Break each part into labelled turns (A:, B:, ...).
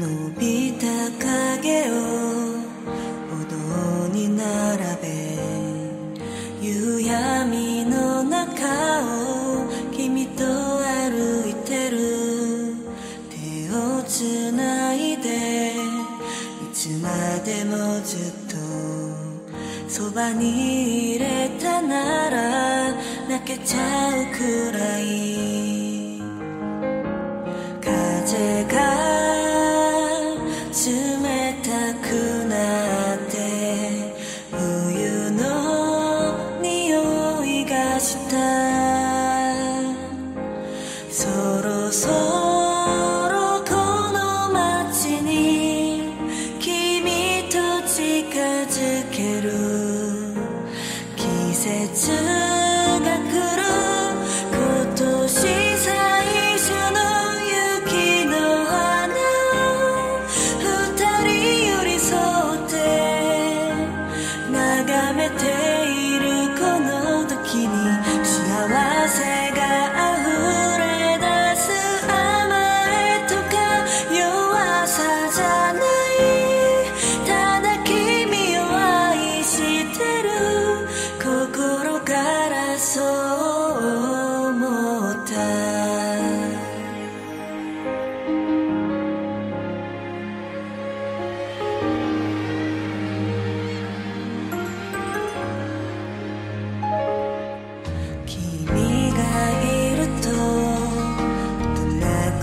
A: 伸びた影を歩道に並べ夕闇の中を君と歩いてる。手をつないでいつまでもずっとそばにいれたなら泣けちゃうくらい。そろそろこの街に君と近づける。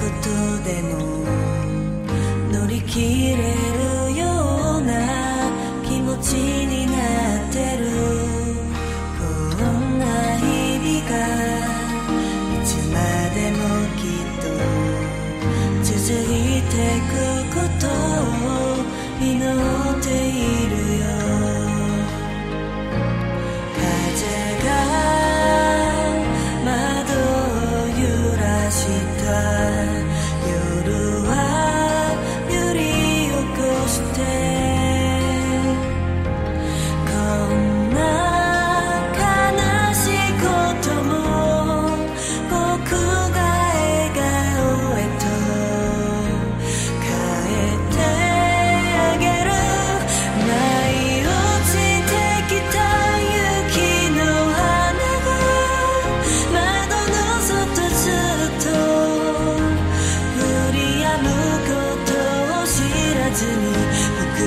A: ことでも乗り切れるような気持ちに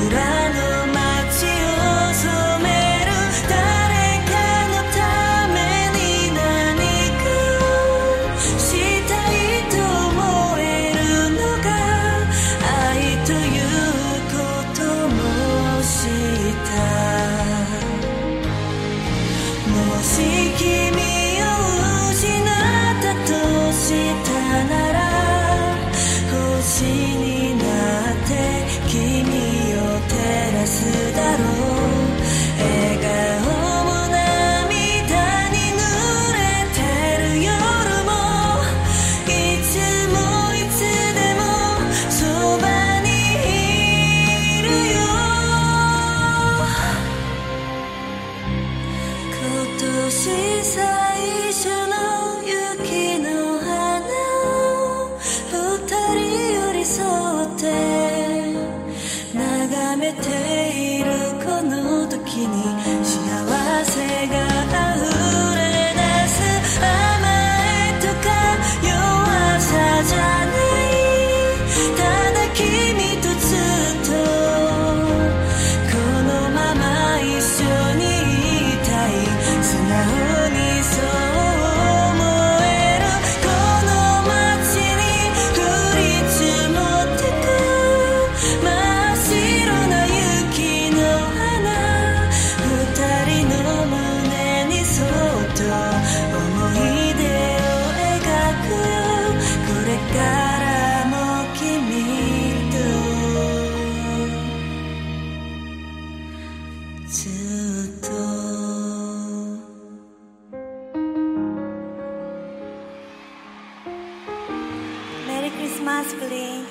A: and I know 風が合う Merry Christmas, please.